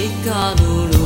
hatiku